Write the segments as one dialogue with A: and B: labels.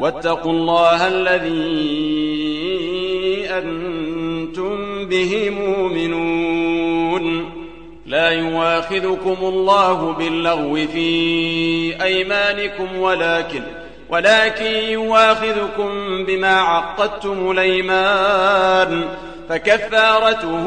A: واتقوا الله الذي أنتم به مؤمنون. لا يواخذكم الله باللغو في أيمانكم ولكن ولكن يواخذكم بما عقدتم الأيمان. فكفارته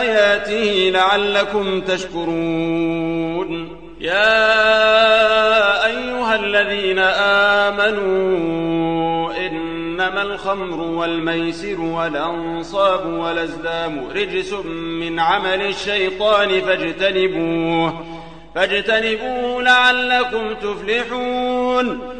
A: آياته لعلكم تشكرون. يا أيها الذين آمنوا إنما الخمر والميسر والأنصاب والأزلام رجس من عمل الشيطان فاجتنبوه فاجتنبوه لعلكم تفلحون.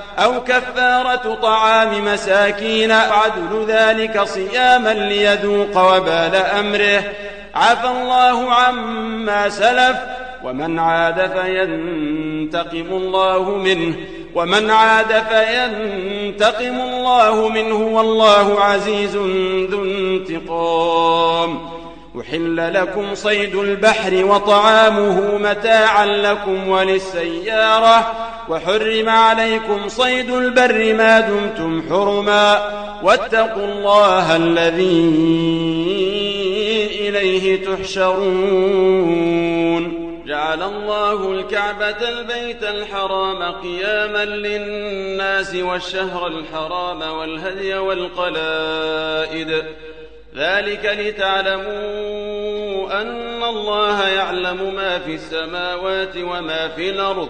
A: أو كفارة طعام مساكين عدل ذلك صياما ليذوق وبال أمره. عفى الله عما سلف ومن عاد فينتقم الله منه. ومن عاد فينتقم الله منه والله عزيز ذو انتقام. أحل لكم صيد البحر وطعامه متاعا لكم وللسيارة. وحرم عليكم صيد البر ما دمتم حرما واتقوا الله الذي إليه تحشرون. جعل الله الكعبة البيت الحرام قياما للناس والشهر الحرام والهدي والقلائد. ذلك لتعلموا أن الله يعلم ما في السماوات وما في الأرض.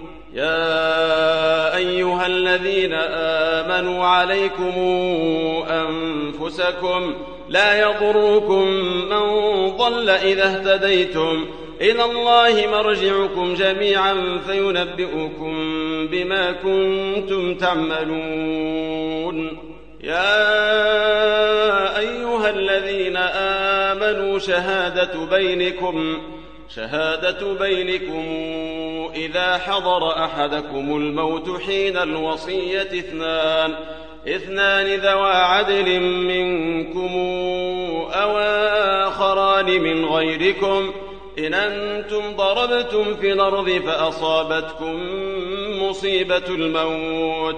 A: يا أيها الذين آمنوا عليكم أنفسكم لا يضركم من ضل إذا اهتديتم إلى الله مرجعكم جميعا فينبئكم بما كنتم تعملون. يا أيها الذين آمنوا شهادة بينكم شهادة بينكم إذا حضر أحدكم الموت حين الوصية اثنان اثنان ذوى عدل منكم أو آخران من غيركم إن أنتم ضربتم في الأرض فأصابتكم مصيبة الموت.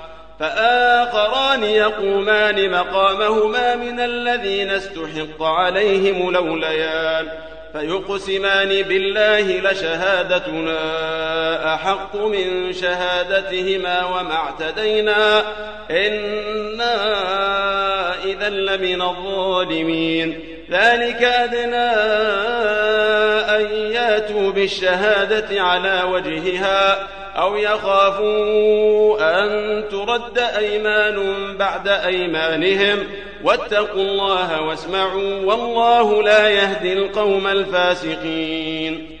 A: فآخران يقومان مقامهما من الذين استحق عليهم الأوليان فيقسمان بالله لشهادتنا أحق من شهادتهما وما اعتدينا إنا إذا لمن الظالمين. ذلك أدنى أن ياتوا بالشهادة على وجهها أو يخافوا أن ترد أيمان بعد أيمانهم. واتقوا الله واسمعوا والله لا يهدي القوم الفاسقين.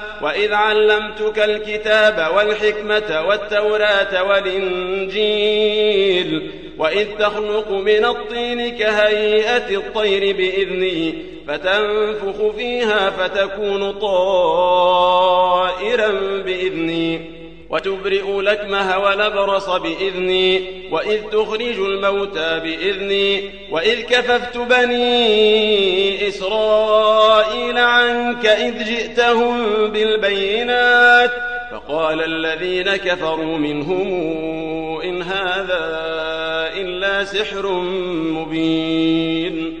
A: وإذ علمتك الكتاب والحكمة والتوراة والإنجيل وإذ تخلق من الطين كهيئة الطير بإذني فتنفخ فيها فتكون طائرا بإذني وتبرئ لكمه ولبرص بإذني وإذ تخرج الموتى بإذني وإذ كففت بني إسرائيل عنك إذ جئتهم بالبينات فقال الذين كفروا منهم إن هذا إلا سحر مبين.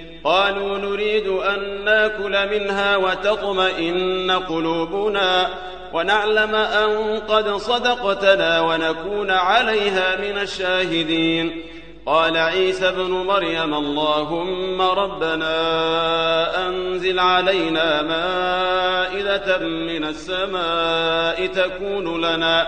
A: قالوا نريد أن نأكل منها وتطمئن قلوبنا ونعلم أن قد صدقتنا ونكون عليها من الشاهدين. قال عيسى ابن مريم اللهم ربنا أنزل علينا مائدة من السماء تكون لنا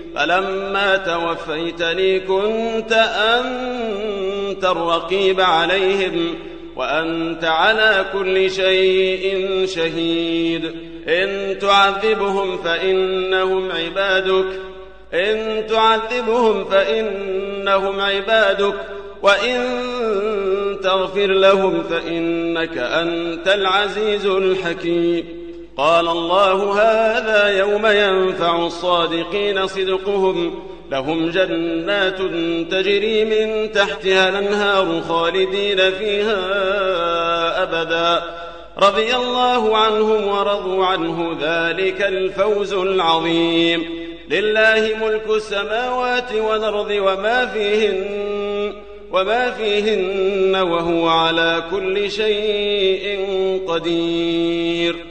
A: فلما توفيتني كنت أنت الرقيب عليهم وأنت على كل شيء شهيد. إن تعذبهم فإنهم عبادك. إن تعذبهم فإنهم عبادك. وإن تغفر لهم فإنك أنت العزيز الحكيم. قال الله هذا يوم ينفع الصادقين صدقهم. لهم جنات تجري من تحتها الأنهار خالدين فيها أبدا. رضي الله عنهم ورضوا عنه ذلك الفوز العظيم. لله ملك السماوات والأرض وما فيهن وما فيهن وهو على كل شيء قدير.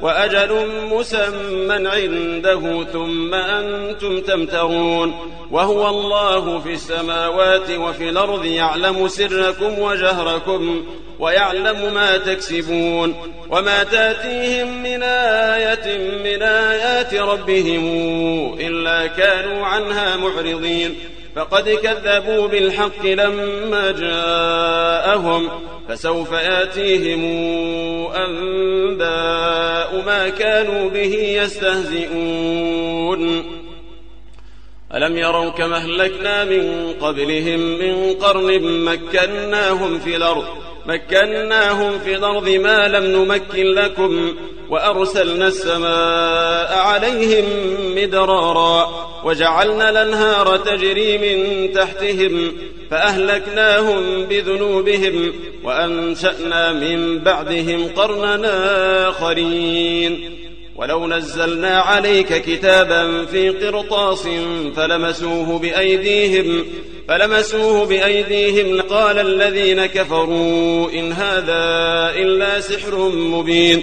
A: وأجل مسمى عنده ثم أنتم تمترون وهو الله في السماوات وفي الأرض يعلم سركم وجهركم ويعلم ما تكسبون وما تأتيهم من آية من آيات ربهم إلا كانوا عنها معرضين فقد كذبوا بالحق لما جاءهم فسوف ياتيهم أنباء ما كانوا به يستهزئون. ألم يروا كما أهلكنا من قبلهم من قرن مكناهم في الأرض مكناهم في الأرض ما لم نمكن لكم وأرسلنا السماء عليهم مدرارا وجعلنا الأنهار تجري من تحتهم فأهلكناهم بذنوبهم وأنشأنا من بعدهم قرننا آخرين. ولو نزلنا عليك كتابا في قرطاس فلمسوه بأيديهم فلمسوه بأيديهم. قال الذين كفروا إن هذا إلا سحر مبين.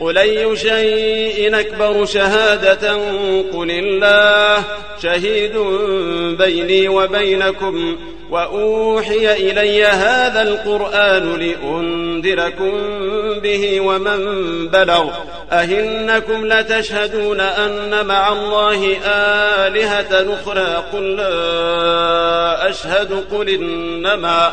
A: قل أي شيء أكبر شهادة قل الله شهيد بيني وبينكم وأوحي إلي هذا القرآن لأنذركم به ومن بلغ أهنكم لتشهدون أن مع الله آلهة أخرى قل لا أشهد قل إنما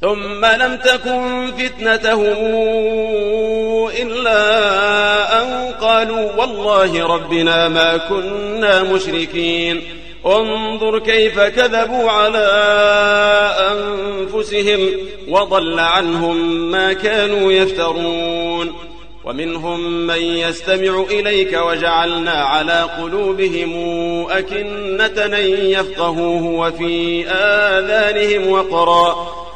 A: ثم لم تكن فتنتهم إلا أن قالوا والله ربنا ما كنا مشركين. انظر كيف كذبوا على أنفسهم وضل عنهم ما كانوا يفترون. ومنهم من يستمع إليك وجعلنا على قلوبهم أكنة يفقهوه وفي آذانهم وقرا.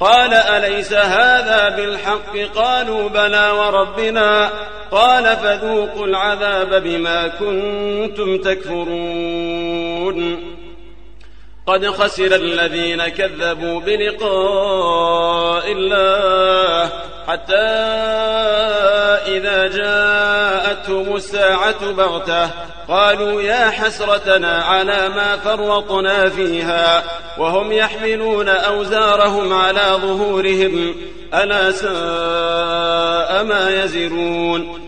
A: قال أليس هذا بالحق؟ قالوا بلى وربنا. قال فذوقوا العذاب بما كنتم تكفرون. قد خسر الذين كذبوا بلقاء الله حتى إذا جاءتهم الساعة بغتة. قالوا يا حسرتنا على ما فرطنا فيها. وهم يحملون أوزارهم على ظهورهم. ألا ساء ما يزرون.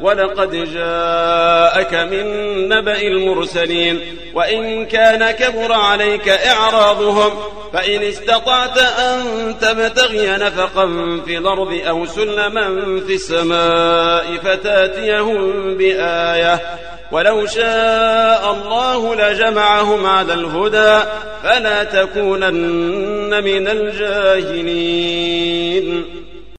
A: ولقد جاءك من نبأ المرسلين وإن كان كبر عليك إعراضهم فإن استطعت أن تبتغي نفقا في الأرض أو سلما في السماء فتاتيهم بآية. ولو شاء الله لجمعهم على الهدى فلا تكونن من الجاهلين.